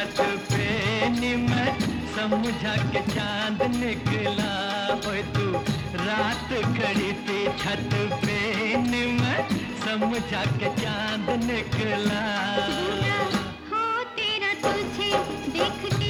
छत पे निमत समझा के चाँद निकला तू। रात खड़ी थी छत पे निमत समझा के चाँद निकला। तेरा तुझे देख के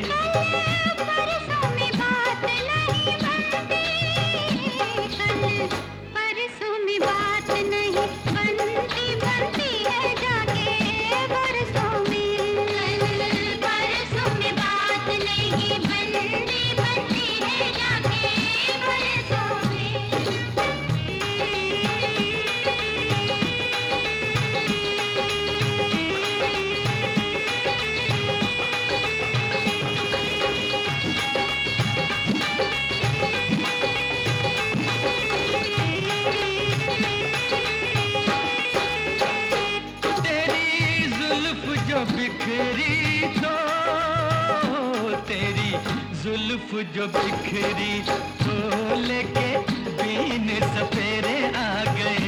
Bye. जुल्फ जो बिखरी तो लेके बीन सफेरे आ गए।